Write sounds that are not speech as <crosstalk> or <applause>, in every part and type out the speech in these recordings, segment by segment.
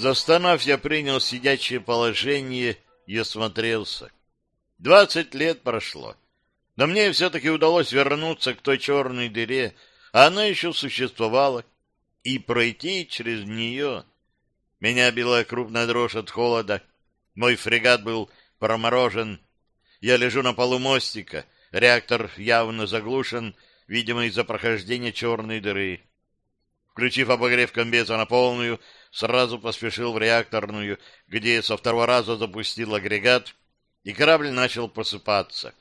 Застонав, я принял сидячее положение и осмотрелся. Двадцать лет прошло. Но мне все-таки удалось вернуться к той черной дыре, а она еще существовала, и пройти через нее. Меня била крупная дрожь от холода. Мой фрегат был проморожен. Я лежу на полу мостика. Реактор явно заглушен, видимо, из-за прохождения черной дыры. Включив обогрев комбеза на полную, сразу поспешил в реакторную, где со второго раза запустил агрегат, и корабль начал просыпаться.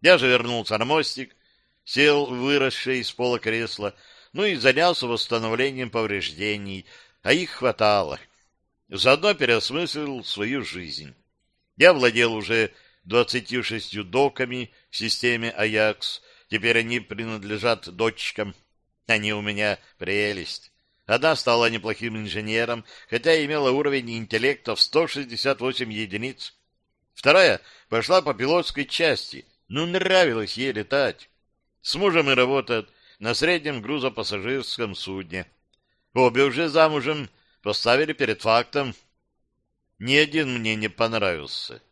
Я же вернулся на мостик, сел в выросшее из пола кресло, ну и занялся восстановлением повреждений, а их хватало. Заодно переосмыслил свою жизнь. Я владел уже двадцатью шестью доками в системе «Аякс», теперь они принадлежат дочкам. Они у меня прелесть. Одна стала неплохим инженером, хотя имела уровень интеллекта в 168 единиц. Вторая пошла по пилотской части. Ну, нравилось ей летать. С мужем и работает на среднем грузопассажирском судне. Обе уже замужем поставили перед фактом. Ни один мне не понравился.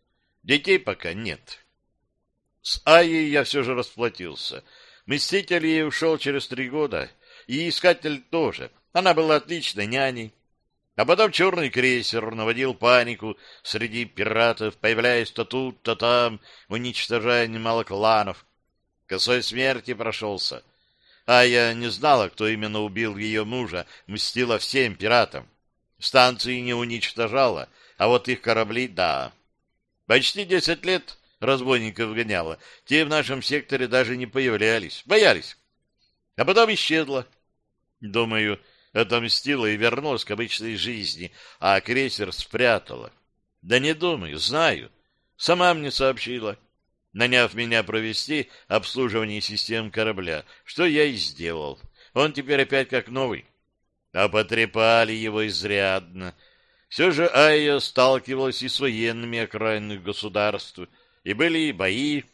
Детей пока нет. С Айей я все же расплатился. Мститель ей ушел через три года, и Искатель тоже. Она была отличной няней. А потом черный крейсер наводил панику среди пиратов, появляясь то тут, то там, уничтожая немало кланов. Косой смерти прошелся. А я не знала, кто именно убил ее мужа, мстила всем пиратам. Станции не уничтожала, а вот их корабли — да. Почти десять лет разбойников гоняла. Те в нашем секторе даже не появлялись, боялись. А потом исчезла. Думаю, отомстила и вернулась к обычной жизни, а крейсер спрятала. Да не думаю, знаю. Сама мне сообщила, наняв меня провести обслуживание систем корабля, что я и сделал. Он теперь опять как новый. А потрепали его изрядно. Все же Айя сталкивалась и с военными окраинных государств, и были и бои,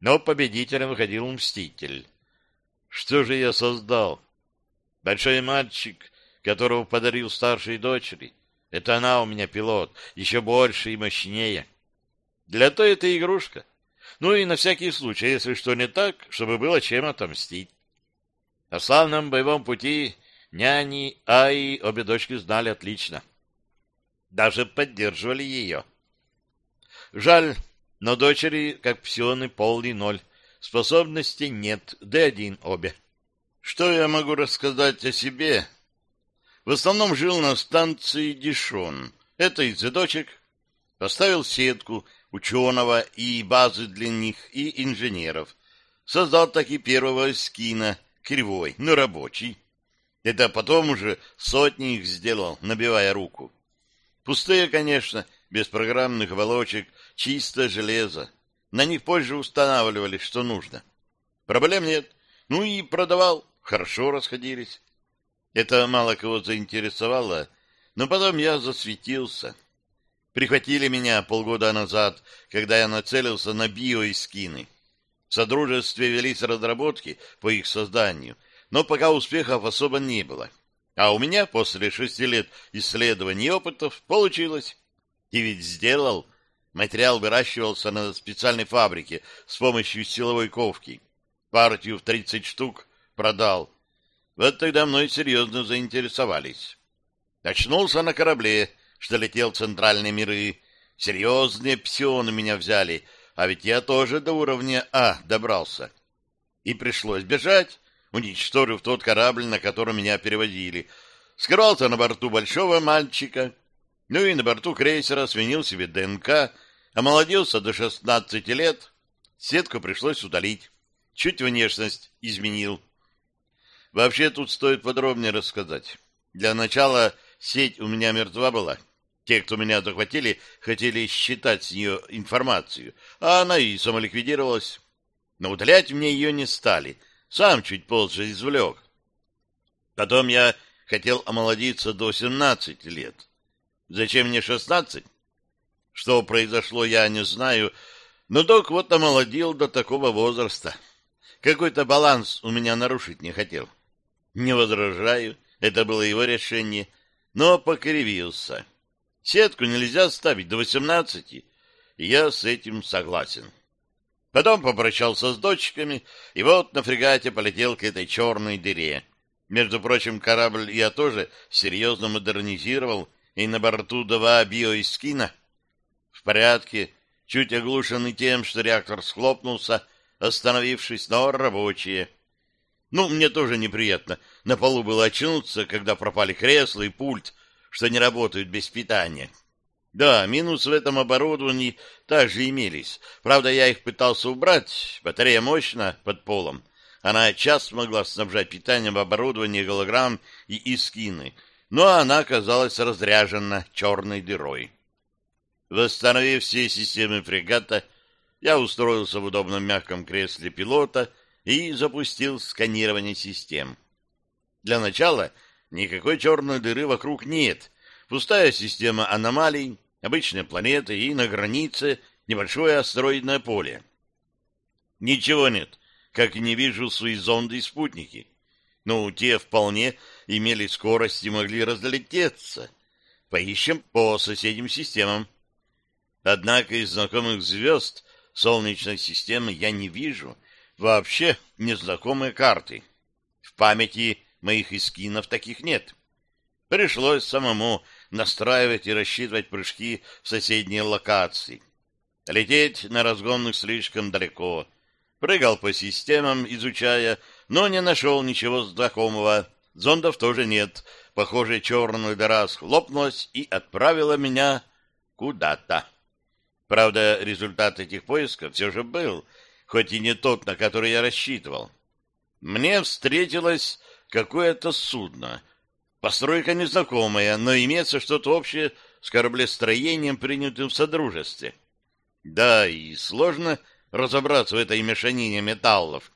но победителем выходил Мститель. Что же я создал? Большой мальчик, которого подарил старшей дочери. Это она у меня пилот, еще больше и мощнее. Для то это игрушка. Ну и на всякий случай, если что не так, чтобы было чем отомстить. О славном боевом пути няни Аи обе дочки знали отлично. Даже поддерживали ее. Жаль, но дочери, как псионы, полный ноль. Способностей нет, Д1 обе. Что я могу рассказать о себе? В основном жил на станции Дишон. Это из дочек. Поставил сетку ученого и базы для них, и инженеров. Создал таки первого скина, кривой, но рабочий. Это потом уже сотни их сделал, набивая руку. Пустые, конечно, без программных волочек, чисто железо. На них позже устанавливали, что нужно. Проблем нет. Ну и продавал хорошо расходились. Это мало кого заинтересовало, но потом я засветился. Прихватили меня полгода назад, когда я нацелился на биоискины. В Содружестве велись разработки по их созданию, но пока успехов особо не было. А у меня после шести лет исследований и опытов получилось. И ведь сделал. Материал выращивался на специальной фабрике с помощью силовой ковки. Партию в 30 штук продал. Вот тогда мной серьезно заинтересовались. Очнулся на корабле, что летел в центральные миры. Серьезные псионы меня взяли, а ведь я тоже до уровня А добрался. И пришлось бежать, уничтожив тот корабль, на котором меня перевозили. Скрывался на борту большого мальчика, ну и на борту крейсера сменил себе ДНК, омолодился до 16 лет, сетку пришлось удалить. Чуть внешность изменил. Вообще тут стоит подробнее рассказать. Для начала сеть у меня мертва была. Те, кто меня захватили, хотели считать с нее информацию, а она и самоликвидировалась. Но удалять мне ее не стали. Сам чуть позже извлек. Потом я хотел омолодиться до 17 лет. Зачем мне 16? Что произошло, я не знаю, но док вот омолодил до такого возраста. Какой-то баланс у меня нарушить не хотел. Не возражаю, это было его решение, но покривился. Сетку нельзя ставить до 18, и я с этим согласен. Потом попрощался с дочками, и вот на фрегате полетел к этой черной дыре. Между прочим, корабль я тоже серьезно модернизировал, и на борту два биоискина. В порядке, чуть оглушенный тем, что реактор схлопнулся, остановившись, но рабочие. Ну, мне тоже неприятно. На полу было очнуться, когда пропали кресла и пульт, что не работают без питания. Да, минус в этом оборудовании также имелись. Правда, я их пытался убрать. Батарея мощна под полом. Она час могла снабжать питанием оборудование голограмм и искины, но она оказалась разряжена черной дырой. Восстановив все системы фрегата, я устроился в удобном мягком кресле пилота и запустил сканирование систем. Для начала никакой черной дыры вокруг нет. Пустая система аномалий, обычная планета и на границе небольшое астероидное поле. Ничего нет, как и не вижу свои зонды и спутники. Ну, те вполне имели скорость и могли разлететься. Поищем по соседним системам. Однако из знакомых звезд Солнечной системы я не вижу вообще незнакомые карты. В памяти моих эскинов таких нет. Пришлось самому настраивать и рассчитывать прыжки в соседние локации. Лететь на разгонных слишком далеко. Прыгал по системам, изучая, но не нашел ничего знакомого. Зондов тоже нет. Похоже, черная дыра схлопнулась и отправила меня куда-то. Правда, результат этих поисков все же был, хоть и не тот, на который я рассчитывал. Мне встретилось какое-то судно. Постройка незнакомая, но имеется что-то общее с кораблестроением, принятым в Содружестве. Да, и сложно разобраться в этой мешанине металлов.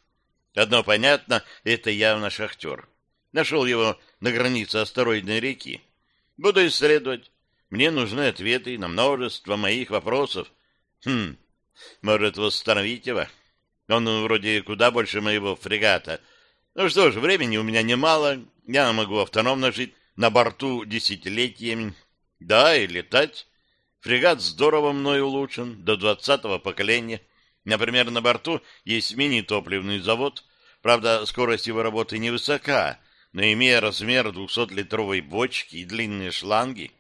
Одно понятно, это явно шахтер. Нашел его на границе астероидной реки. Буду исследовать. Мне нужны ответы на множество моих вопросов. Хм, может, восстановить его? Он вроде куда больше моего фрегата. Ну что ж, времени у меня немало. Я могу автономно жить на борту десятилетиями. Да, и летать. Фрегат здорово мной улучшен, до двадцатого поколения. Например, на борту есть мини-топливный завод. Правда, скорость его работы невысока, но имея размер 200-литровой бочки и длинные шланги,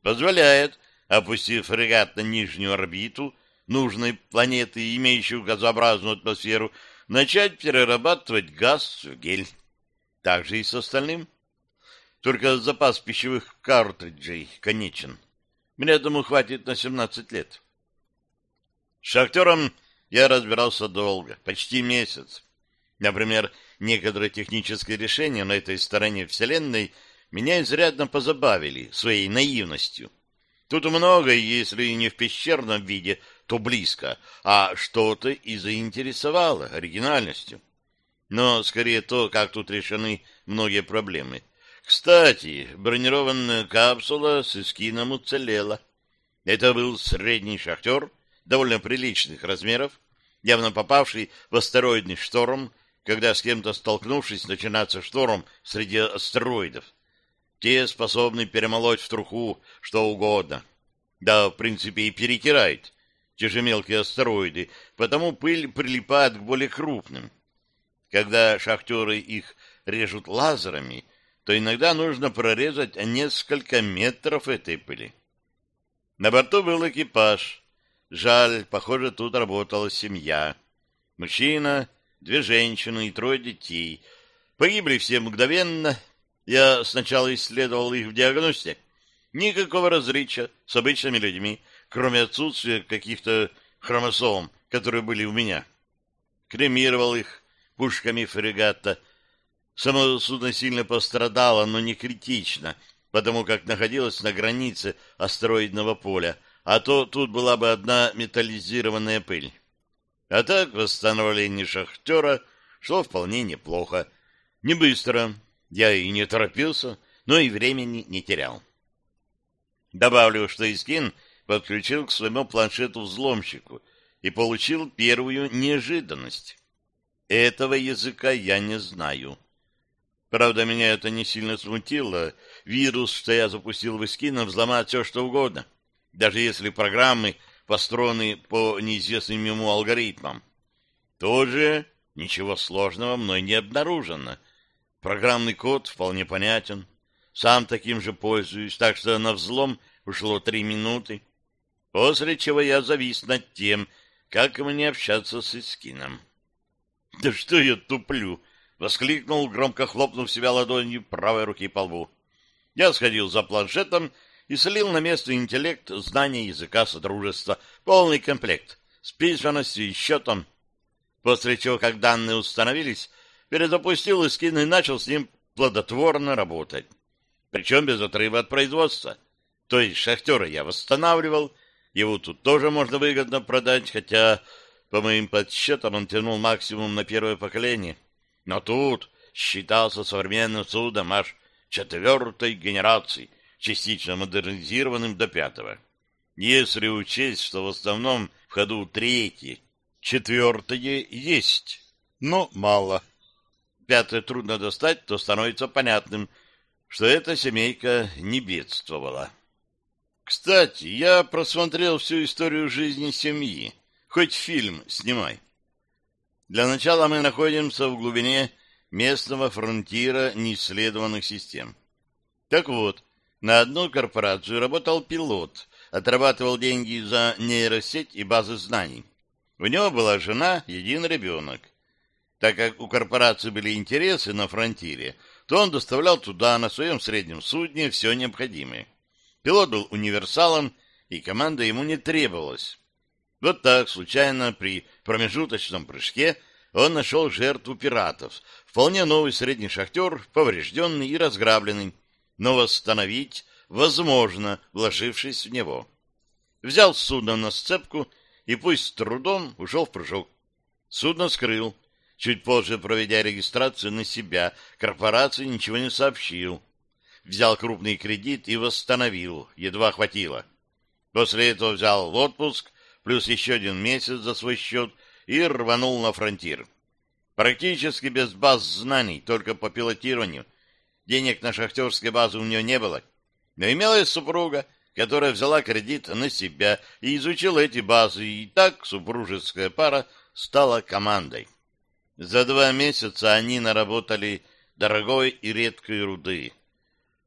позволяет, опустив фрегат на нижнюю орбиту нужной планеты, имеющую газообразную атмосферу, начать перерабатывать газ в гель. Так же и с остальным. Только запас пищевых картриджей конечен. Мне, думаю, хватит на 17 лет. С шахтером я разбирался долго, почти месяц. Например, некоторые технические решения на этой стороне Вселенной меня изрядно позабавили своей наивностью. Тут много, если не в пещерном виде, то близко, а что-то и заинтересовало оригинальностью. Но скорее то, как тут решены многие проблемы. Кстати, бронированная капсула с эскином уцелела. Это был средний шахтер, довольно приличных размеров, явно попавший в астероидный шторм, когда с кем-то столкнувшись, начинается шторм среди астероидов. Те способны перемолоть в труху что угодно. Да, в принципе, и перетирает те же мелкие астероиды, потому пыль прилипает к более крупным. Когда шахтеры их режут лазерами, то иногда нужно прорезать несколько метров этой пыли. На борту был экипаж. Жаль, похоже, тут работала семья. Мужчина, две женщины и трое детей. Погибли все мгновенно. Я сначала исследовал их в диагностике. Никакого различия с обычными людьми, кроме отсутствия каких-то хромосом, которые были у меня. Кремировал их пушками фрегата. Само судно сильно пострадало, но не критично, потому как находилось на границе астероидного поля, а то тут была бы одна металлизированная пыль. А так восстановление шахтера шло вполне неплохо. Не быстро, я и не торопился, но и времени не терял. Добавлю, что Искин подключил к своему планшету-взломщику и получил первую неожиданность. Этого языка я не знаю. Правда, меня это не сильно смутило. Вирус, что я запустил в эскинах, взломает все, что угодно. Даже если программы построены по неизвестным ему алгоритмам. Тоже ничего сложного мной не обнаружено. Программный код вполне понятен. Сам таким же пользуюсь, так что на взлом ушло три минуты. После чего я завис над тем, как мне общаться с Искином. «Да что я туплю!» — воскликнул, громко хлопнув себя ладонью правой руки по лбу. Я сходил за планшетом и слил на место интеллект знания языка Содружества, полный комплект, с письменностью и счетом. После чего, как данные установились, перезапустил Искин и начал с ним плодотворно работать. Причем без отрыва от производства. То есть шахтера я восстанавливал, его тут тоже можно выгодно продать, хотя, по моим подсчетам, он тянул максимум на первое поколение. Но тут считался современным судом аж четвертой генерации, частично модернизированным до пятого. Если учесть, что в основном в ходу третье, четвертое есть, но мало. Пятое трудно достать, то становится понятным, что эта семейка не бедствовала. Кстати, я просмотрел всю историю жизни семьи. Хоть фильм снимай. Для начала мы находимся в глубине местного фронтира неисследованных систем. Так вот, на одну корпорацию работал пилот, отрабатывал деньги за нейросеть и базы знаний. У него была жена, един ребенок. Так как у корпорации были интересы на фронтире, то он доставлял туда на своем среднем судне все необходимое. Пилот был универсалом, и команда ему не требовалась. Вот так, случайно, при промежуточном прыжке он нашел жертву пиратов. Вполне новый средний шахтер, поврежденный и разграбленный, но восстановить возможно, вложившись в него. Взял судно на сцепку и пусть с трудом ушел в прыжок. Судно скрыл. Чуть позже, проведя регистрацию на себя, корпорации ничего не сообщил взял крупный кредит и восстановил, едва хватило. После этого взял отпуск, плюс еще один месяц за свой счет, и рванул на фронтир. Практически без баз знаний, только по пилотированию. Денег на шахтерской базы у нее не было. Но имелась супруга, которая взяла кредит на себя и изучила эти базы, и так супружеская пара стала командой. За два месяца они наработали дорогой и редкой руды.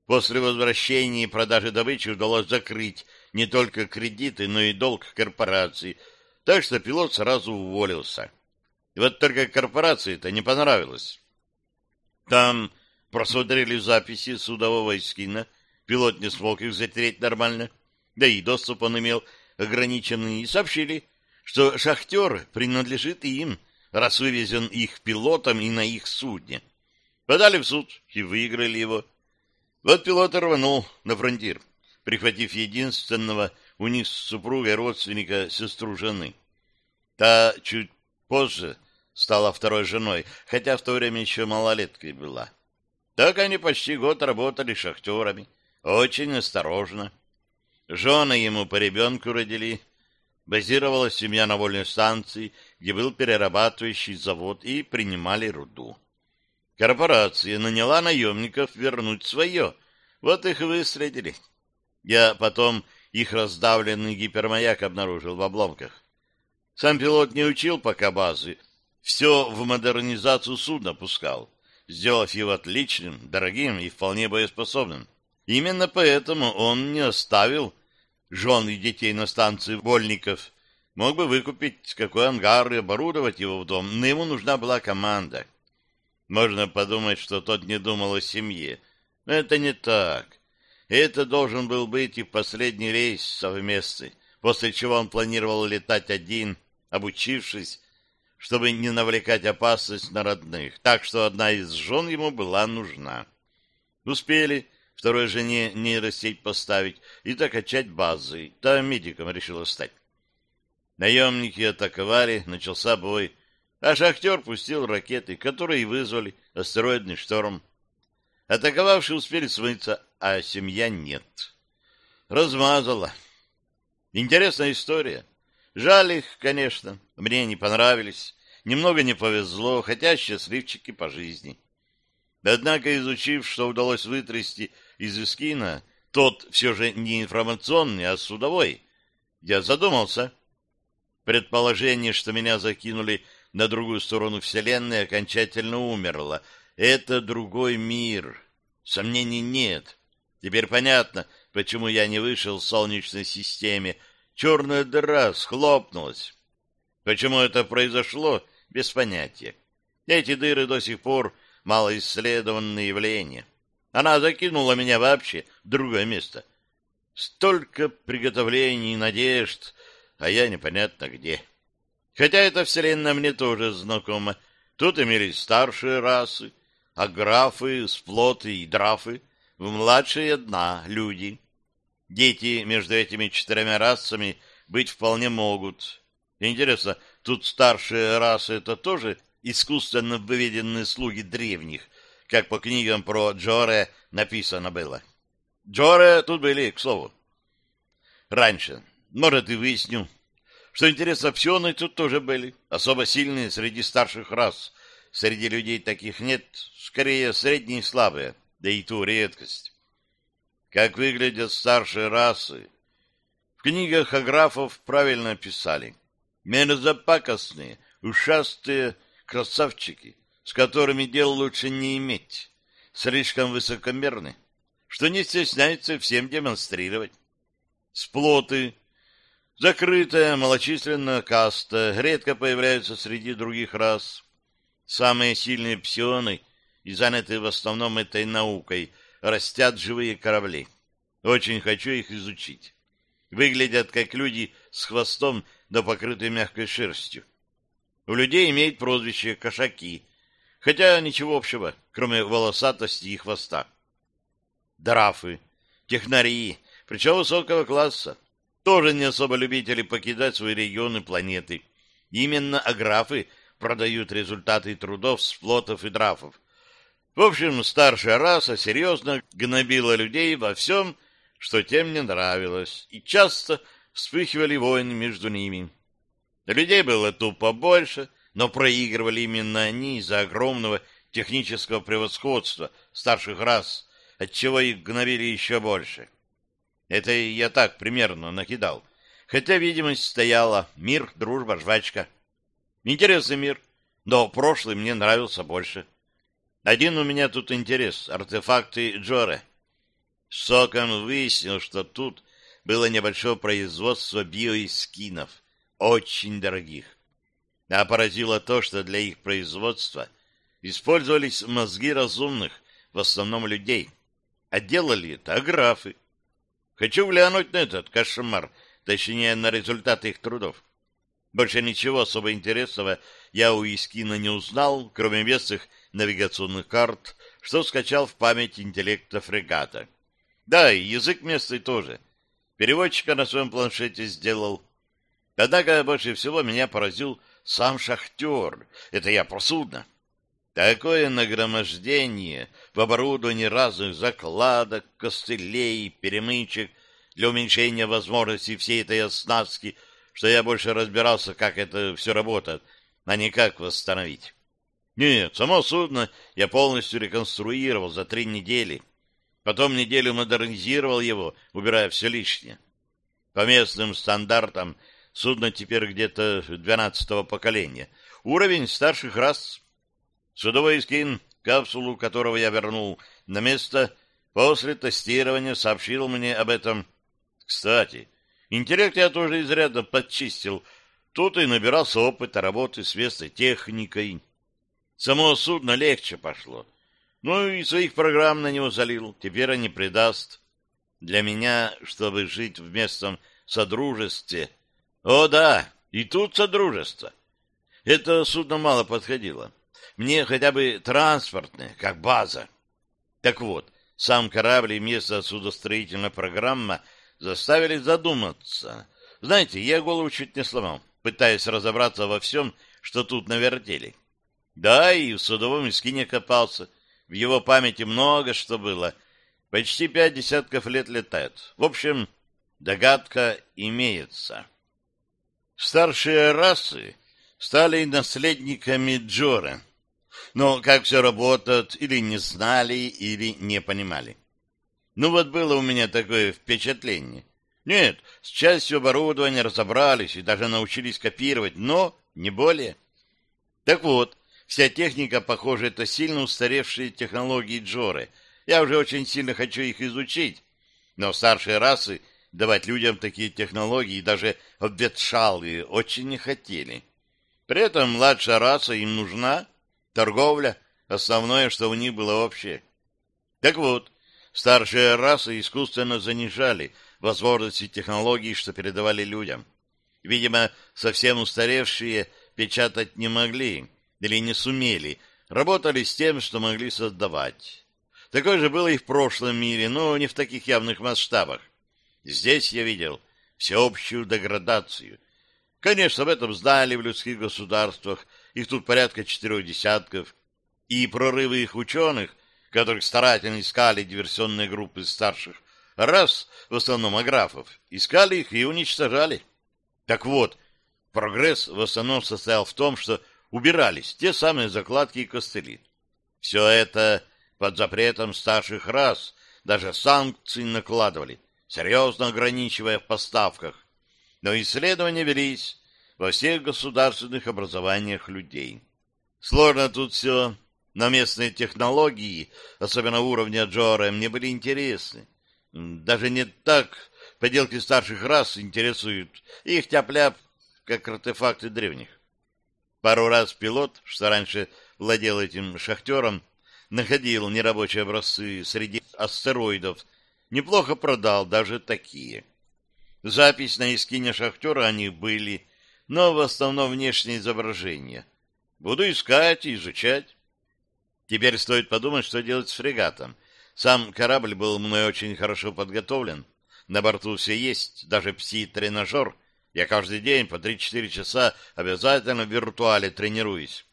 После возвращения и продажи добычи удалось закрыть не только кредиты, но и долг корпорации, так что пилот сразу уволился. И вот только корпорации это не понравилось. Там просмотрели записи судового эскина, пилот не смог их затереть нормально, да и доступ он имел ограниченный, и сообщили, что шахтер принадлежит им, раз вывезен их пилотом и на их судне. Подали в суд и выиграли его. Вот пилот рванул на фронтир, прихватив единственного у них с супругой родственника сестру жены. Та чуть позже стала второй женой, хотя в то время еще малолеткой была. Так они почти год работали шахтерами, очень осторожно. Жены ему по ребенку родили. Базировалась семья на вольной станции, где был перерабатывающий завод, и принимали руду. Корпорация наняла наемников вернуть свое. Вот их выследили. Я потом их раздавленный гипермаяк обнаружил в обломках. Сам пилот не учил пока базы. Все в модернизацию судна пускал, сделав его отличным, дорогим и вполне боеспособным. Именно поэтому он не оставил жен и детей на станции вольников. Мог бы выкупить какой ангар и оборудовать его в дом, но ему нужна была команда. Можно подумать, что тот не думал о семье. Но это не так. Это должен был быть и последний рейс совместный, после чего он планировал летать один, обучившись, чтобы не навлекать опасность на родных. Так что одна из жен ему была нужна. Успели второй жене нейросеть поставить и докачать базы. Та медиком решила стать. Наемники атаковали, начался бой а шахтер пустил ракеты, которые вызвали астероидный шторм. Атаковавшие успели смыться, а семья нет. Размазала. Интересная история. Жаль их, конечно, мне не понравились. Немного не повезло, хотя счастливчики по жизни. Однако, изучив, что удалось вытрясти из Искина, тот все же не информационный, а судовой, я задумался. Предположение, что меня закинули на другую сторону Вселенной, окончательно умерло. Это другой мир. Сомнений нет. Теперь понятно, почему я не вышел в Солнечной системе. Черная дыра схлопнулась. Почему это произошло, без понятия. Эти дыры до сих пор малоисследованное явление. Она закинула меня вообще в другое место. Столько приготовлений и надежд, а я непонятно где. Хотя эта вселенная мне тоже знакома. Тут имелись старшие расы, а графы, сплоты и драфы, в младшие одна — люди. Дети между этими четырьмя расами быть вполне могут. Интересно, тут старшие расы — это тоже искусственно выведенные слуги древних, как по книгам про Джоре написано было. Джоре тут были, к слову. Раньше. Может, и выясню. Что интересно, псионы тут тоже были. Особо сильные среди старших рас. Среди людей таких нет. Скорее, средние и слабые. Да и ту редкость. Как выглядят старшие расы? В книгах аграфов правильно писали. Мерзопакостные, ушастые, красавчики, с которыми дел лучше не иметь, слишком высокомерны, что не стесняются всем демонстрировать. Сплоты, закрытая малочисленная каста, редко появляются среди других рас. Самые сильные псионы и занятые в основном этой наукой растят живые корабли. Очень хочу их изучить. Выглядят как люди с хвостом да покрытой мягкой шерстью. У людей имеет прозвище «кошаки», хотя ничего общего, кроме волосатости и хвоста. Драфы, технари, причем высокого класса, тоже не особо любители покидать свои регионы планеты. Именно аграфы продают результаты трудов сплотов и драфов. В общем, старшая раса серьезно гнобила людей во всем, что тем не нравилось, и часто вспыхивали войны между ними. Людей было тупо больше, но проигрывали именно они из-за огромного технического превосходства старших рас, отчего их гнобили еще больше. Это я так примерно накидал. Хотя видимость стояла мир, дружба, жвачка. Интересный мир, но прошлый мне нравился больше. Один у меня тут интерес — артефакты Джоре. Соком выяснил, что тут было небольшое производство биоискинов — очень дорогих. А поразило то, что для их производства использовались мозги разумных, в основном людей, а делали это аграфы. Хочу глянуть на этот кошмар, точнее, на результаты их трудов. Больше ничего особо интересного я у Искина не узнал, кроме местных навигационных карт, что скачал в память интеллекта фрегата. Да, и язык местный тоже. Переводчика на своем планшете сделал. Однако больше всего меня поразил сам шахтер. Это я про судно. Такое нагромождение в оборудовании разных закладок, костылей, перемычек для уменьшения возможностей всей этой оснастки, что я больше разбирался, как это все работает, а не как восстановить. Нет, само судно я полностью реконструировал за три недели. Потом неделю модернизировал его, убирая все лишнее. По местным стандартам Судно теперь где-то двенадцатого поколения. Уровень старших рас. Судовой скин, капсулу которого я вернул на место, после тестирования сообщил мне об этом. Кстати, интеллект я тоже изрядно подчистил. Тут и набирался опыта работы с местной техникой. Само судно легче пошло. Ну и своих программ на него залил. Теперь они придаст. Для меня, чтобы жить в местном содружестве, о да, и тут содружество. Это судно мало подходило. Мне хотя бы транспортное, как база. Так вот, сам корабль и место судостроительная программа заставили задуматься. Знаете, я голову чуть не сломал, пытаясь разобраться во всем, что тут навертели. Да, и в судовом скине копался. В его памяти много что было. Почти пять десятков лет летает. В общем, догадка имеется. Старшие расы стали наследниками Джора. Но как все работает, или не знали, или не понимали. Ну вот было у меня такое впечатление. Нет, с частью оборудования разобрались и даже научились копировать, но не более. Так вот, вся техника, похоже, это сильно устаревшие технологии Джоры. Я уже очень сильно хочу их изучить, но старшие расы давать людям такие технологии, даже обветшалые, очень не хотели. При этом младшая раса им нужна, торговля, основное, что у них было общее. Так вот, старшие расы искусственно занижали возможности технологий, что передавали людям. Видимо, совсем устаревшие печатать не могли или не сумели, работали с тем, что могли создавать. Такое же было и в прошлом мире, но не в таких явных масштабах. Здесь я видел всеобщую деградацию. Конечно, об этом знали в людских государствах, их тут порядка четырех десятков, и прорывы их ученых, которых старательно искали диверсионные группы старших, раз, в основном аграфов, искали их и уничтожали. Так вот, прогресс в основном состоял в том, что убирались те самые закладки и костыли. Все это под запретом старших рас, даже санкции накладывали, серьезно ограничивая в поставках. Но исследования велись во всех государственных образованиях людей. Сложно тут все, но местные технологии, особенно уровня Джора, мне были интересны. Даже не так поделки старших рас интересуют. Их тяп-ляп, как артефакты древних. Пару раз пилот, что раньше владел этим шахтером, находил нерабочие образцы среди астероидов, неплохо продал даже такие. Запись на эскине шахтера они были, но в основном внешнее изображение. Буду искать и изучать. Теперь стоит подумать, что делать с фрегатом. Сам корабль был мной очень хорошо подготовлен. На борту все есть, даже пси-тренажер. Я каждый день по 3-4 часа обязательно в виртуале тренируюсь.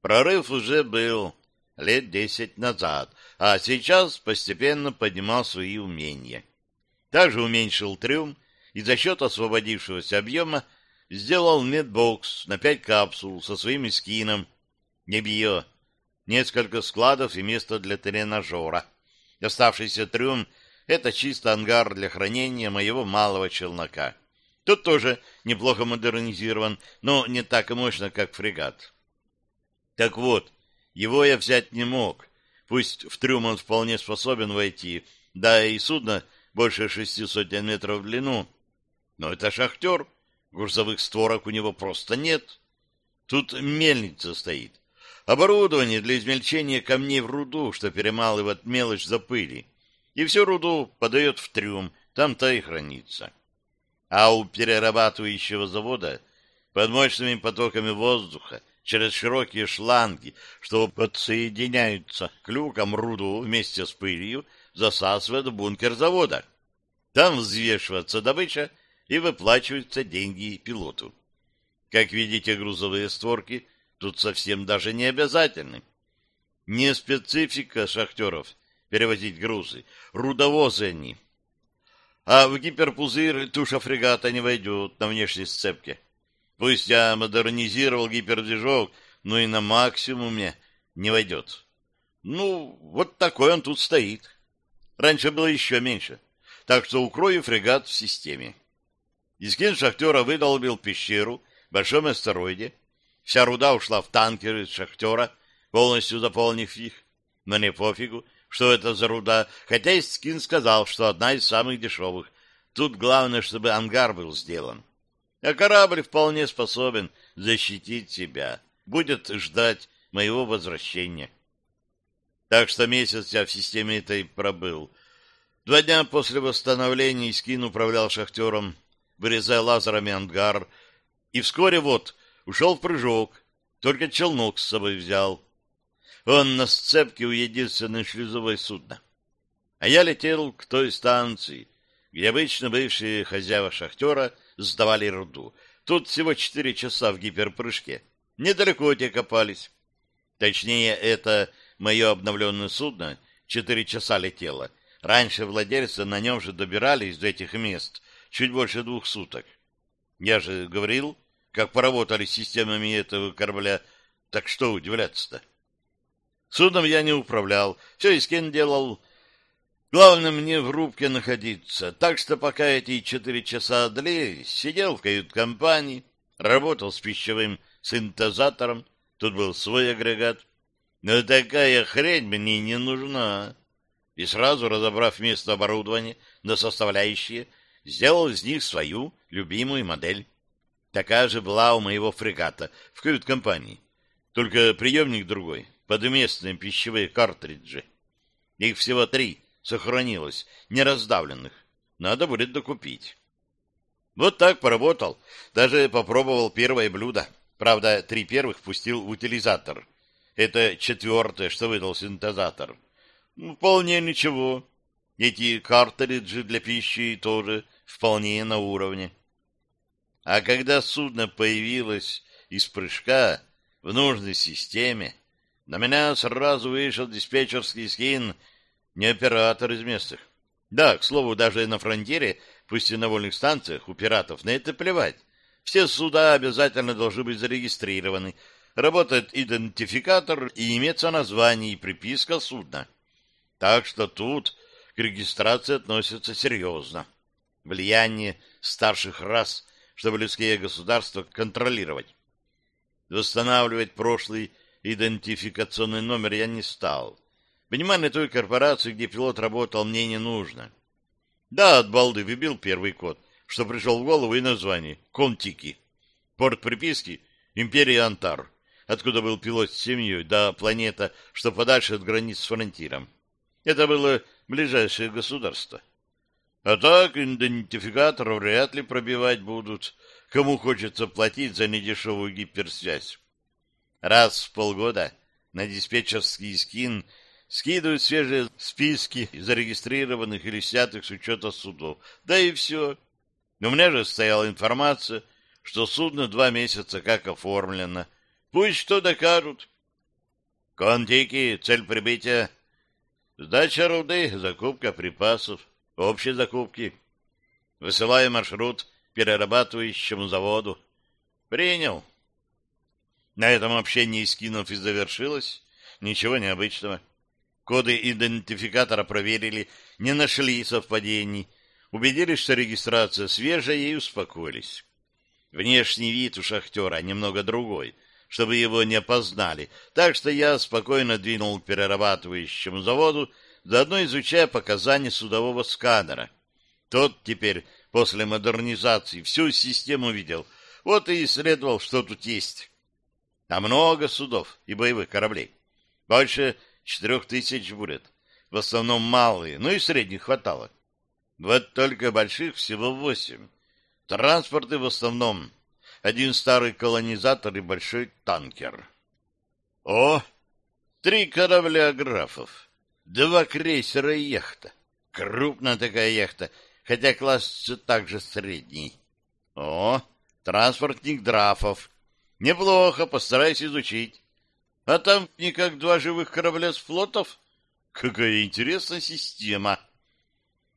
Прорыв уже был лет десять назад, а сейчас постепенно поднимал свои умения. Также уменьшил трюм и за счет освободившегося объема сделал медбокс на пять капсул со своим скином. Не био. Несколько складов и место для тренажера. Оставшийся трюм — это чисто ангар для хранения моего малого челнока. Тут тоже неплохо модернизирован, но не так мощно, как фрегат. Так вот, его я взять не мог. Пусть в трюм он вполне способен войти, да и судно больше шести сотен метров в длину. Но это шахтер, грузовых створок у него просто нет. Тут мельница стоит. Оборудование для измельчения камней в руду, что перемалывает мелочь за пыли. И всю руду подает в трюм, там-то и хранится. А у перерабатывающего завода под мощными потоками воздуха через широкие шланги, что подсоединяются к люкам руду вместе с пылью, засасывает бункер завода. Там взвешивается добыча и выплачиваются деньги пилоту. Как видите, грузовые створки тут совсем даже не обязательны. Не специфика шахтеров перевозить грузы, рудовозы они. А в гиперпузырь туша фрегата не войдет на внешней сцепке. Пусть я модернизировал гипердвижок, но и на максимуме не войдет. Ну, вот такой он тут стоит. Раньше было еще меньше, так что укрою фрегат в системе. Искин шахтера выдолбил пещеру в большом астероиде, Вся руда ушла в танкеры шахтера, полностью заполнив их. Но не пофигу, что это за руда, хотя Искин сказал, что одна из самых дешевых. Тут главное, чтобы ангар был сделан. А корабль вполне способен защитить себя. Будет ждать моего возвращения. Так что месяц я в системе этой пробыл. Два дня после восстановления Искин управлял шахтером, вырезая лазерами ангар, и вскоре вот ушел в прыжок, только челнок с собой взял. Он на сцепке у единственной шлюзовой судна. А я летел к той станции, где обычно бывшие хозяева шахтера сдавали руду. Тут всего четыре часа в гиперпрыжке. Недалеко те копались. Точнее, это мое обновленное судно четыре часа летело. Раньше владельцы на нем же добирались до этих мест чуть больше двух суток. Я же говорил, как поработали системами этого корабля, так что удивляться-то? Судном я не управлял, все Искин делал. Главное мне в рубке находиться, так что пока эти четыре часа длились, сидел в кают-компании, работал с пищевым синтезатором, тут был свой агрегат. Но такая хрень мне не нужна. И сразу, разобрав место оборудования на составляющие, сделал из них свою любимую модель. Такая же была у моего фрегата в кают-компании. Только приемник другой, подместные пищевые картриджи. Их всего три сохранилось, не раздавленных. Надо будет докупить. Вот так поработал. Даже попробовал первое блюдо. Правда, три первых пустил в утилизатор. Это четвертое, что выдал синтезатор. Ну, вполне ничего. Эти картриджи для пищи тоже вполне на уровне. А когда судно появилось из прыжка в нужной системе, на меня сразу вышел диспетчерский скин, не оператор из местных. Да, к слову, даже на фронтире, пусть и на вольных станциях, у пиратов на это плевать. Все суда обязательно должны быть зарегистрированы. Работает идентификатор и имеется название и приписка судна. Так что тут к регистрации относятся серьезно. Влияние старших рас, чтобы людские государства контролировать. Восстанавливать прошлый идентификационный номер я не стал. Понимание той корпорации, где пилот работал, мне не нужно. Да, от балды выбил первый код, что пришел в голову и название — Контики. Порт приписки — Империя Антар, откуда был пилот с семьей, да планета, что подальше от границ с фронтиром. Это было ближайшее государство. А так идентификатор вряд ли пробивать будут, кому хочется платить за недешевую гиперсвязь. Раз в полгода на диспетчерский скин скидывают свежие списки зарегистрированных или снятых с учета судов. Да и все. У меня же стояла информация, что судно два месяца как оформлено. Пусть что докажут. Контики, цель прибытия. Сдача руды, закупка припасов, общие закупки. Высылаю маршрут перерабатывающему заводу. Принял. На этом общение скинов и завершилось. Ничего необычного. Коды идентификатора проверили, не нашли совпадений, убедились, что регистрация свежая, и успокоились. Внешний вид у шахтера немного другой, чтобы его не опознали, так что я спокойно двинул к перерабатывающему заводу, заодно изучая показания судового сканера. Тот теперь, после модернизации, всю систему видел, вот и исследовал, что тут есть. Там много судов и боевых кораблей. Больше четырех тысяч будет. В основном малые, но и средних хватало. Вот только больших всего восемь. Транспорты в основном. Один старый колонизатор и большой танкер. О! Три корабля графов. Два крейсера и яхта. Крупная такая яхта, хотя класс все так же средний. О! Транспортник драфов Неплохо, постараюсь изучить. А там не как два живых корабля с флотов? Какая интересная система.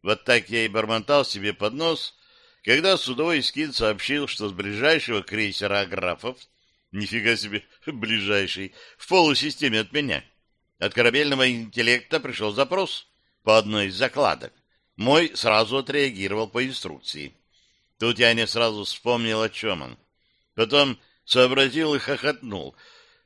Вот так я и бормотал себе под нос, когда судовой скин сообщил, что с ближайшего крейсера Аграфов, нифига себе, <laughs> ближайший, в полусистеме от меня, от корабельного интеллекта пришел запрос по одной из закладок. Мой сразу отреагировал по инструкции. Тут я не сразу вспомнил, о чем он. Потом сообразил и хохотнул.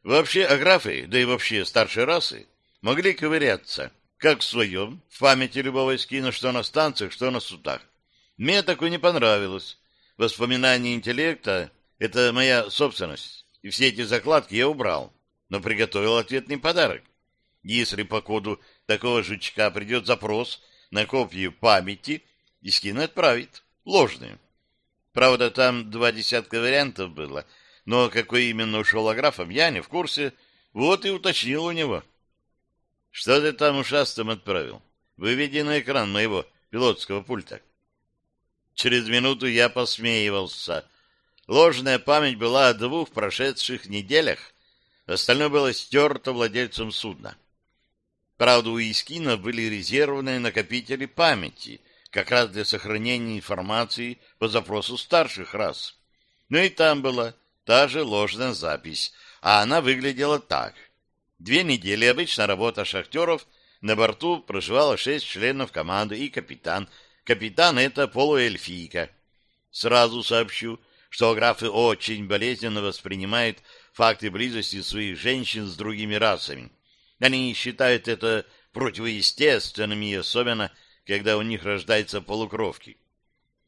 Вообще аграфы, да и вообще старшие расы, могли ковыряться, как в своем, в памяти любого скина, что на станциях, что на судах. Мне такое не понравилось. Воспоминания интеллекта — это моя собственность, и все эти закладки я убрал, но приготовил ответный подарок. Если по коду такого жучка придет запрос на копию памяти, и скин отправит. Ложные. Правда, там два десятка вариантов было — но какой именно ушел аграфом, я не в курсе. Вот и уточнил у него. Что ты там ушастым отправил? Выведи на экран моего пилотского пульта. Через минуту я посмеивался. Ложная память была о двух прошедших неделях. Остальное было стерто владельцем судна. Правда, у Искина были резервные накопители памяти, как раз для сохранения информации по запросу старших рас. Но и там была та же ложная запись, а она выглядела так. Две недели обычно работа шахтеров, на борту проживало шесть членов команды и капитан. Капитан — это полуэльфийка. Сразу сообщу, что графы очень болезненно воспринимают факты близости своих женщин с другими расами. Они считают это противоестественными, особенно, когда у них рождаются полукровки.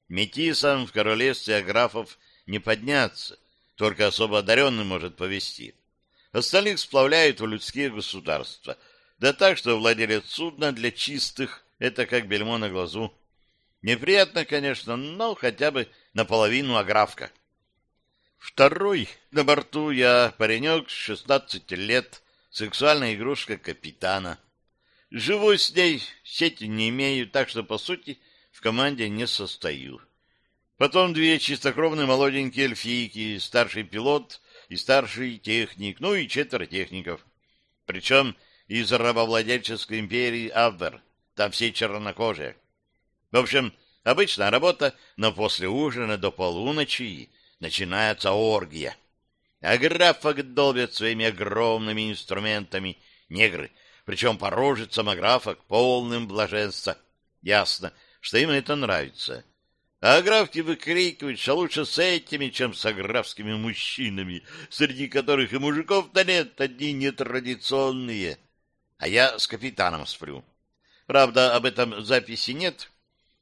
Метисам в королевстве аграфов не подняться, только особо одаренный может повести. Остальных сплавляют в людские государства, да так, что владелец судна для чистых — это как бельмо на глазу. Неприятно, конечно, но хотя бы наполовину аграфка. Второй на борту я паренек, 16 лет, сексуальная игрушка капитана. Живу с ней, сети не имею, так что, по сути, в команде не состою. Потом две чистокровные молоденькие эльфийки, старший пилот и старший техник, ну и четверо техников. Причем из рабовладельческой империи Аввер, там все чернокожие. В общем, обычная работа, но после ужина до полуночи начинается оргия. А графок долбят своими огромными инструментами негры, причем по рожицам аграфок полным блаженства. Ясно, что им это нравится. А аграфки выкрикивают, что лучше с этими, чем с аграфскими мужчинами, среди которых и мужиков-то нет, одни нетрадиционные. А я с капитаном сплю. Правда, об этом записи нет.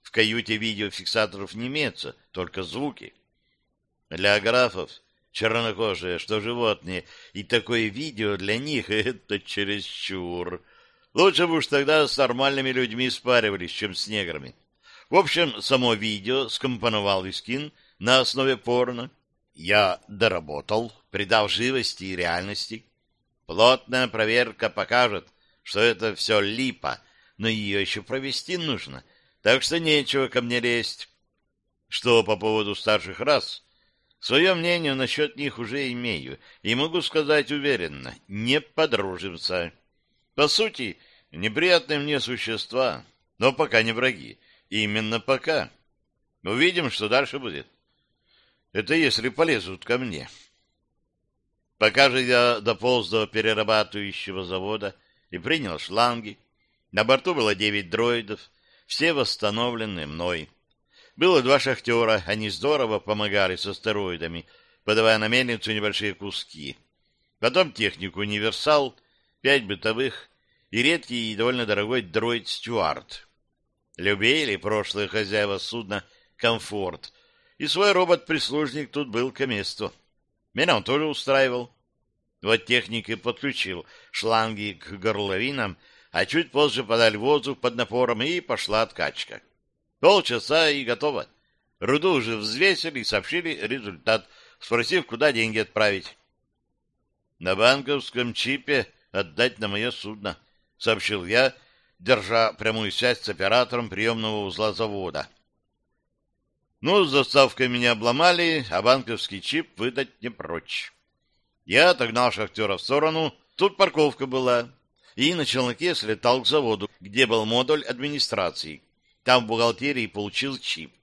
В каюте видеофиксаторов не имеется, только звуки. Для аграфов чернокожие, что животные, и такое видео для них — это чересчур. Лучше бы уж тогда с нормальными людьми спаривались, чем с неграми. В общем, само видео скомпоновал Искин на основе порно. Я доработал, придав живости и реальности. Плотная проверка покажет, что это все липа, но ее еще провести нужно, так что нечего ко мне лезть. Что по поводу старших рас? Свое мнение насчет них уже имею, и могу сказать уверенно, не подружимся. По сути, неприятные мне существа, но пока не враги. Именно пока. Увидим, что дальше будет. Это если полезут ко мне. Пока же я дополз до перерабатывающего завода и принял шланги. На борту было девять дроидов, все восстановлены мной. Было два шахтера, они здорово помогали с астероидами, подавая на мельницу небольшие куски. Потом технику «Универсал», пять бытовых и редкий и довольно дорогой дроид «Стюарт». Любили прошлые хозяева судна комфорт, и свой робот-прислужник тут был к месту. Меня он тоже устраивал. Вот техник и подключил шланги к горловинам, а чуть позже подали воздух под напором, и пошла откачка. Полчаса и готово. Руду уже взвесили и сообщили результат, спросив, куда деньги отправить. На банковском чипе отдать на мое судно, сообщил я, держа прямую связь с оператором приемного узла завода. Ну, с доставкой меня обломали, а банковский чип выдать не прочь. Я отогнал шахтера в сторону, тут парковка была, и на челноке слетал к заводу, где был модуль администрации. Там в бухгалтерии получил чип.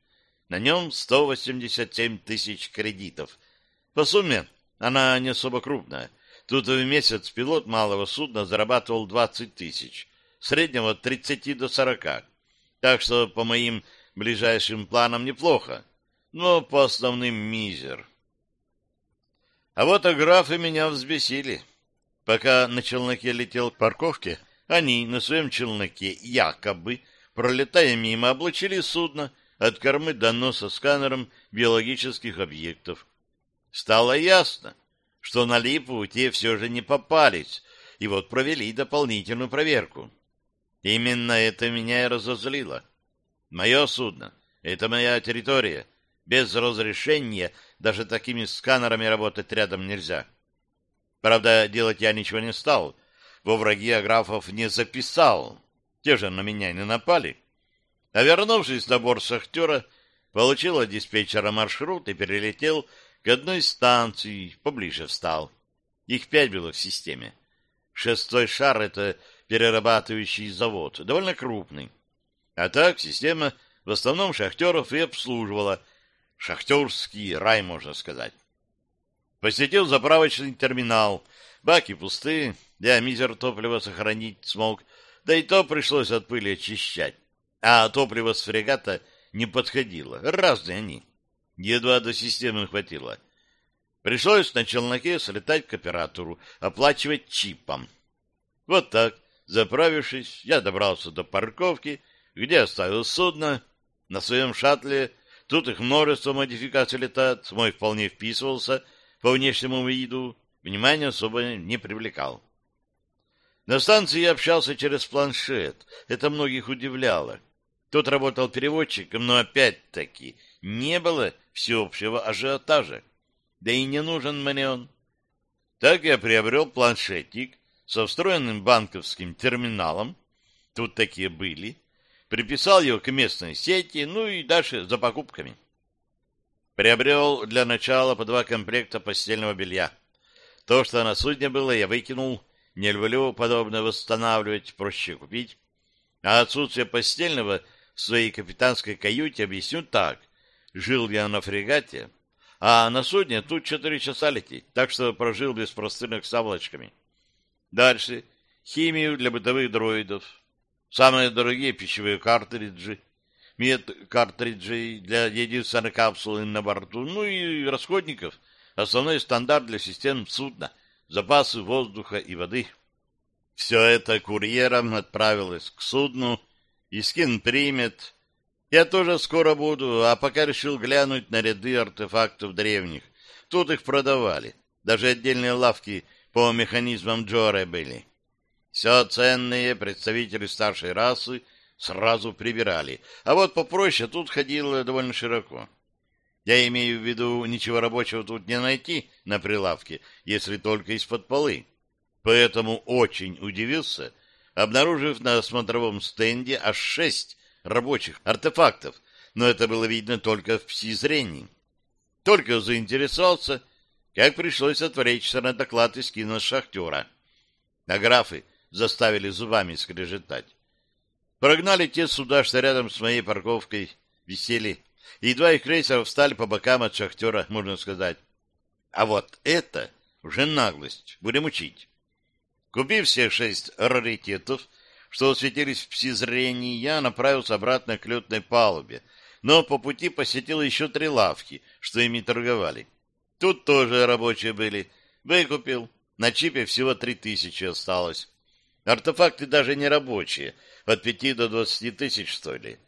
На нем 187 тысяч кредитов. По сумме она не особо крупная. Тут в месяц пилот малого судна зарабатывал 20 тысяч среднего от 30 до 40. Так что по моим ближайшим планам неплохо, но по основным мизер. А вот аграфы меня взбесили. Пока на челноке летел к парковке, они на своем челноке якобы, пролетая мимо, облучили судно от кормы до носа сканером биологических объектов. Стало ясно, что на липу те все же не попались, и вот провели дополнительную проверку. Именно это меня и разозлило. Мое судно — это моя территория. Без разрешения даже такими сканерами работать рядом нельзя. Правда, делать я ничего не стал. Во враги аграфов не записал. Те же на меня не напали. А вернувшись на борт шахтера, получил от диспетчера маршрут и перелетел к одной станции, поближе встал. Их пять было в системе. Шестой шар — это перерабатывающий завод, довольно крупный. А так система в основном шахтеров и обслуживала. Шахтерский рай, можно сказать. Посетил заправочный терминал. Баки пусты, Я мизер топлива сохранить смог, да и то пришлось от пыли очищать. А топливо с фрегата не подходило. Разные они. Едва до системы хватило. Пришлось на челноке слетать к оператору, оплачивать чипом. Вот так, заправившись, я добрался до парковки, где оставил судно на своем шаттле. Тут их множество модификаций летает, мой вполне вписывался по внешнему виду, внимания особо не привлекал. На станции я общался через планшет, это многих удивляло. Тут работал переводчиком, но опять-таки не было всеобщего ажиотажа да и не нужен мне он. Так я приобрел планшетик со встроенным банковским терминалом, тут такие были, приписал его к местной сети, ну и дальше за покупками. Приобрел для начала по два комплекта постельного белья. То, что на судне было, я выкинул, не люблю подобное восстанавливать, проще купить. А отсутствие постельного в своей капитанской каюте объясню так. Жил я на фрегате, а на судне тут четыре часа лететь, так что прожил без простынок с облачками. Дальше. Химию для бытовых дроидов. Самые дорогие пищевые картриджи. Мед-картриджи для единственной капсулы на борту. Ну и расходников. Основной стандарт для систем судна. Запасы воздуха и воды. Все это курьером отправилось к судну. и скин примет я тоже скоро буду, а пока решил глянуть на ряды артефактов древних. Тут их продавали. Даже отдельные лавки по механизмам Джоре были. Все ценные представители старшей расы сразу прибирали. А вот попроще тут ходило довольно широко. Я имею в виду, ничего рабочего тут не найти на прилавке, если только из-под полы. Поэтому очень удивился, обнаружив на смотровом стенде аж шесть рабочих артефактов, но это было видно только в пси-зрении. Только заинтересовался, как пришлось отвлечься на доклад из кино шахтера. А графы заставили зубами скрежетать. Прогнали те суда, что рядом с моей парковкой висели, и два их крейсеров встали по бокам от шахтера, можно сказать. А вот это уже наглость, будем учить. Купив все шесть раритетов, что светились в пси-зрении, я направился обратно к летной палубе, но по пути посетил еще три лавки, что ими торговали. Тут тоже рабочие были. Выкупил. На чипе всего три тысячи осталось. Артефакты даже не рабочие, от пяти до двадцати тысяч стоили.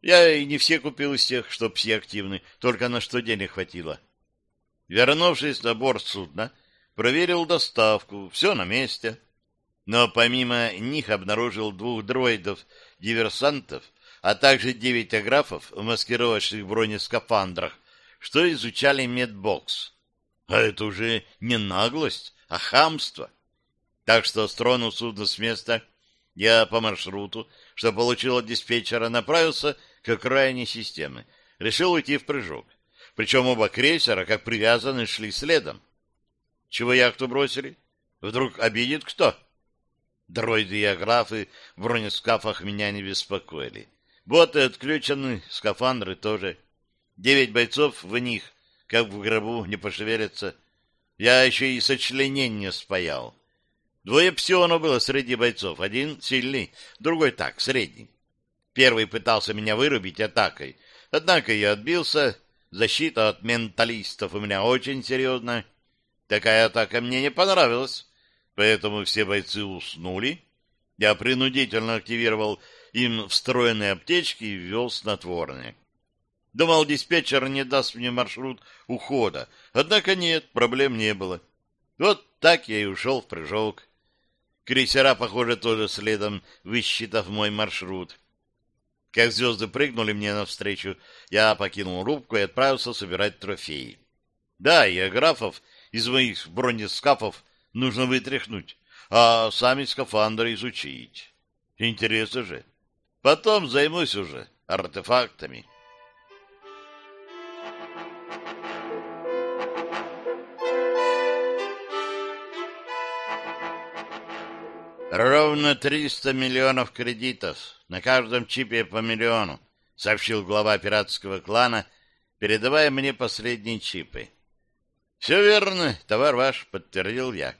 Я и не все купил из тех, что пси-активны, только на что денег хватило. Вернувшись на борт судна, проверил доставку, все на месте но помимо них обнаружил двух дроидов-диверсантов, а также девять аграфов в маскировочных бронескафандрах, что изучали медбокс. А это уже не наглость, а хамство. Так что, стронув судно с места, я по маршруту, что получил от диспетчера, направился к окраине системы. Решил уйти в прыжок. Причем оба крейсера, как привязаны, шли следом. Чего яхту бросили? Вдруг обидит кто? — Дроиды и аграфы в бронескафах меня не беспокоили. Боты отключены, скафандры тоже. Девять бойцов в них, как в гробу, не пошевелятся. Я еще и сочленение спаял. Двое псионов было среди бойцов. Один сильный, другой так, средний. Первый пытался меня вырубить атакой. Однако я отбился. Защита от менталистов у меня очень серьезная. Такая атака мне не понравилась. Поэтому все бойцы уснули. Я принудительно активировал им встроенные аптечки и ввел снотворные. Думал, диспетчер не даст мне маршрут ухода. Однако нет, проблем не было. Вот так я и ушел в прыжок. Крейсера, похоже, тоже следом, высчитав мой маршрут. Как звезды прыгнули мне навстречу, я покинул рубку и отправился собирать трофеи. Да, и графов из моих бронескафов нужно вытряхнуть, а сами скафандры изучить. Интересно же. Потом займусь уже артефактами. Ровно 300 миллионов кредитов, на каждом чипе по миллиону, сообщил глава пиратского клана, передавая мне последние чипы. Все верно, товар ваш, подтвердил я.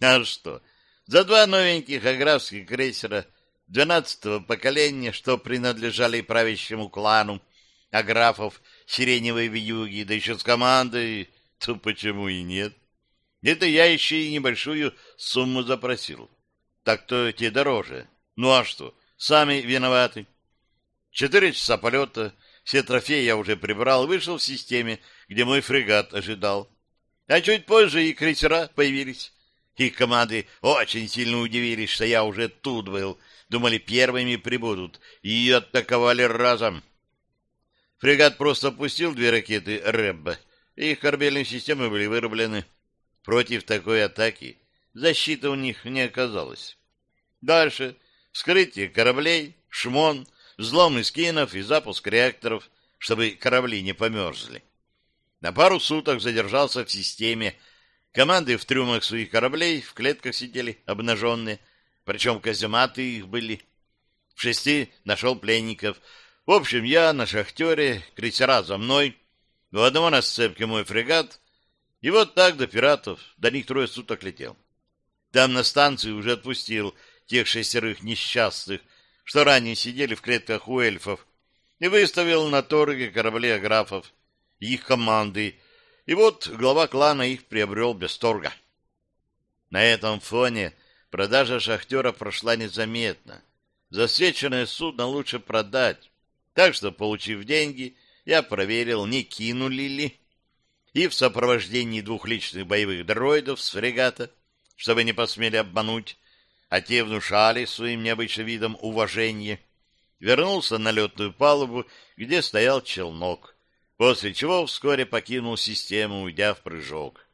А что? За два новеньких аграфских крейсера двенадцатого поколения, что принадлежали правящему клану аграфов сиреневой вьюги, да еще с командой, то почему и нет? Это я еще и небольшую сумму запросил. Так-то те дороже. Ну а что, сами виноваты. Четыре часа полета, все трофеи я уже прибрал, вышел в системе, где мой фрегат ожидал. А чуть позже и крейсера появились. Их команды очень сильно удивились, что я уже тут был. Думали, первыми прибудут, и атаковали разом. Фрегат просто опустил две ракеты «Рэбба», их корабельные системы были вырублены. Против такой атаки защиты у них не оказалось. Дальше вскрытие кораблей, шмон, взлом скинов и запуск реакторов, чтобы корабли не померзли. На пару суток задержался в системе. Команды в трюмах своих кораблей в клетках сидели, обнаженные, причем казематы их были. В шести нашел пленников. В общем, я на шахтере, крейсера за мной, у одного на сцепке мой фрегат, и вот так до пиратов, до них трое суток летел. Там на станции уже отпустил тех шестерых несчастных, что ранее сидели в клетках у эльфов, и выставил на торге корабли аграфов, их команды, и вот глава клана их приобрел без торга. На этом фоне продажа шахтера прошла незаметно. Засвеченное судно лучше продать, так что, получив деньги, я проверил, не кинули ли, и в сопровождении двух личных боевых дроидов с фрегата, чтобы не посмели обмануть, а те внушали своим необычным видом уважение, вернулся на летную палубу, где стоял челнок, после чего вскоре покинул систему, уйдя в прыжок.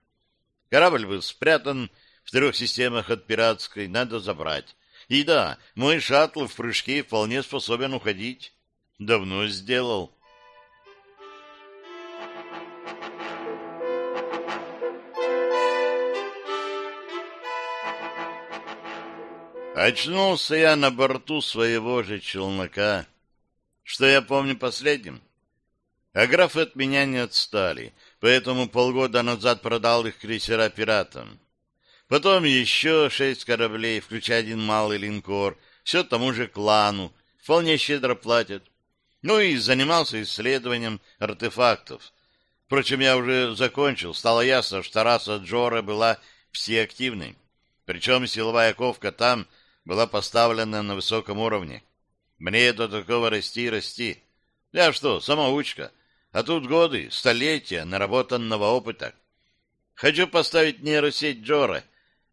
Корабль был спрятан в трех системах от пиратской, надо забрать. И да, мой шаттл в прыжке вполне способен уходить. Давно сделал. Очнулся я на борту своего же челнока. Что я помню последним? А графы от меня не отстали, поэтому полгода назад продал их крейсера пиратам. Потом еще шесть кораблей, включая один малый линкор, все тому же клану, вполне щедро платят. Ну и занимался исследованием артефактов. Впрочем, я уже закончил, стало ясно, что раса Джора была всеактивной. Причем силовая ковка там — была поставлена на высоком уровне. Мне до такого расти и расти. Я что, самоучка? А тут годы, столетия наработанного опыта. Хочу поставить нейросеть Джора,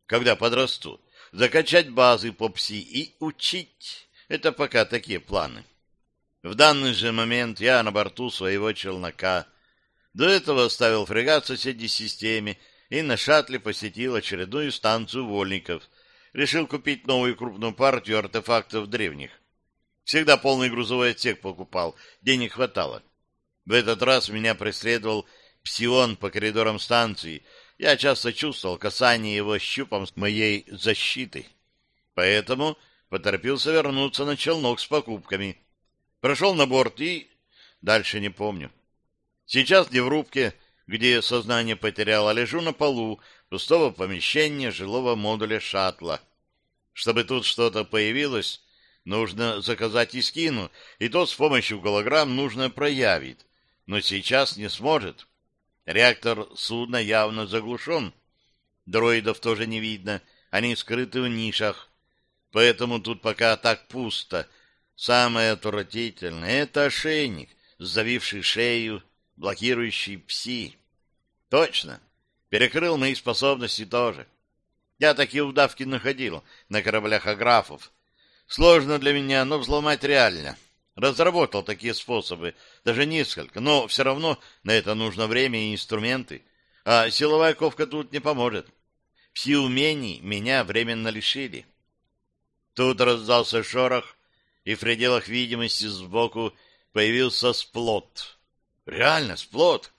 когда подрасту, закачать базы по ПСИ и учить. Это пока такие планы. В данный же момент я на борту своего челнока. До этого оставил фрегат в соседней системе и на шаттле посетил очередную станцию вольников — решил купить новую крупную партию артефактов древних. Всегда полный грузовой отсек покупал, денег хватало. В этот раз меня преследовал псион по коридорам станции. Я часто чувствовал касание его щупом с моей защиты. Поэтому поторопился вернуться на челнок с покупками. Прошел на борт и... Дальше не помню. Сейчас не в рубке, где сознание потерял, а лежу на полу пустого помещения жилого модуля шаттла. Чтобы тут что-то появилось, нужно заказать и скину, и тот с помощью голограмм нужно проявить, но сейчас не сможет. Реактор судна явно заглушен. Дроидов тоже не видно, они скрыты в нишах. Поэтому тут пока так пусто. Самое отвратительное — это ошейник, сдавивший шею, блокирующий пси. Точно, перекрыл мои способности тоже. — я такие удавки находил на кораблях аграфов. Сложно для меня, но взломать реально. Разработал такие способы, даже несколько, но все равно на это нужно время и инструменты. А силовая ковка тут не поможет. Все умений меня временно лишили. Тут раздался шорох, и в пределах видимости сбоку появился сплот. Реально, сплот.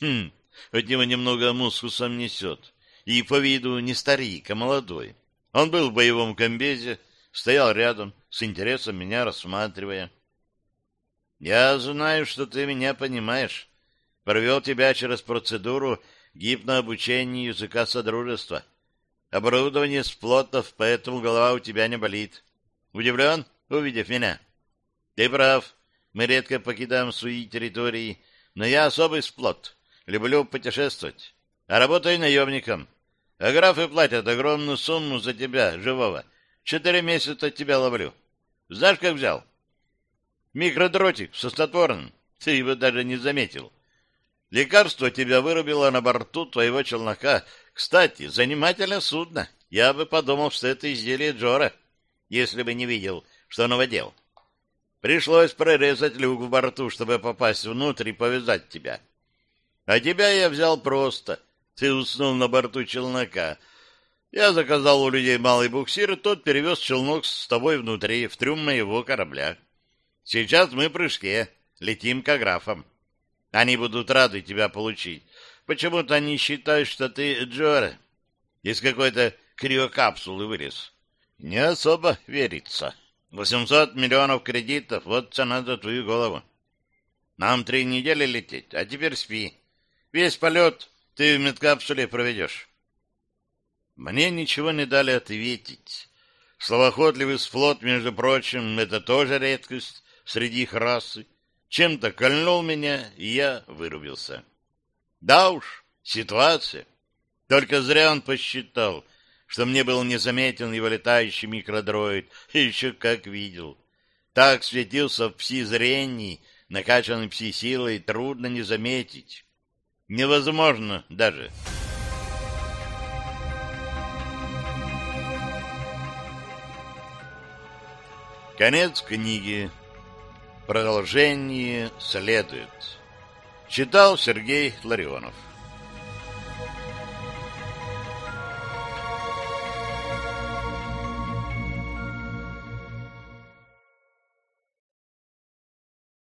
Хм, от него немного мускусом несет и по виду не старик, а молодой. Он был в боевом комбезе, стоял рядом, с интересом меня рассматривая. «Я знаю, что ты меня понимаешь. Провел тебя через процедуру гипнообучения языка Содружества. Оборудование с плотов, поэтому голова у тебя не болит. Удивлен, увидев меня? Ты прав. Мы редко покидаем свои территории, но я особый сплот. Люблю путешествовать. А работаю наемником. А графы платят огромную сумму за тебя, живого. Четыре месяца тебя ловлю. Знаешь, как взял? Микродротик со снотворным. Ты его даже не заметил. Лекарство тебя вырубило на борту твоего челнока. Кстати, занимательное судно. Я бы подумал, что это изделие Джора, если бы не видел, что новодел. Пришлось прорезать люк в борту, чтобы попасть внутрь и повязать тебя. А тебя я взял просто. Ты уснул на борту челнока. Я заказал у людей малый буксир, тот перевез челнок с тобой внутри, в трюм моего корабля. Сейчас мы в прыжке, летим к аграфам. Они будут рады тебя получить. Почему-то они считают, что ты Джора. Из какой-то криокапсулы вылез. Не особо верится. Восемьсот миллионов кредитов, вот цена за твою голову. Нам три недели лететь, а теперь спи. Весь полет ты в медкапсуле проведешь. Мне ничего не дали ответить. Словоохотливый флот, между прочим, это тоже редкость среди их расы. Чем-то кольнул меня, и я вырубился. Да уж, ситуация. Только зря он посчитал, что мне был незаметен его летающий микродроид, еще как видел. Так светился в пси-зрении, накачанный пси-силой, трудно не заметить. Невозможно даже. Конец книги. Продолжение следует. Читал Сергей Ларионов.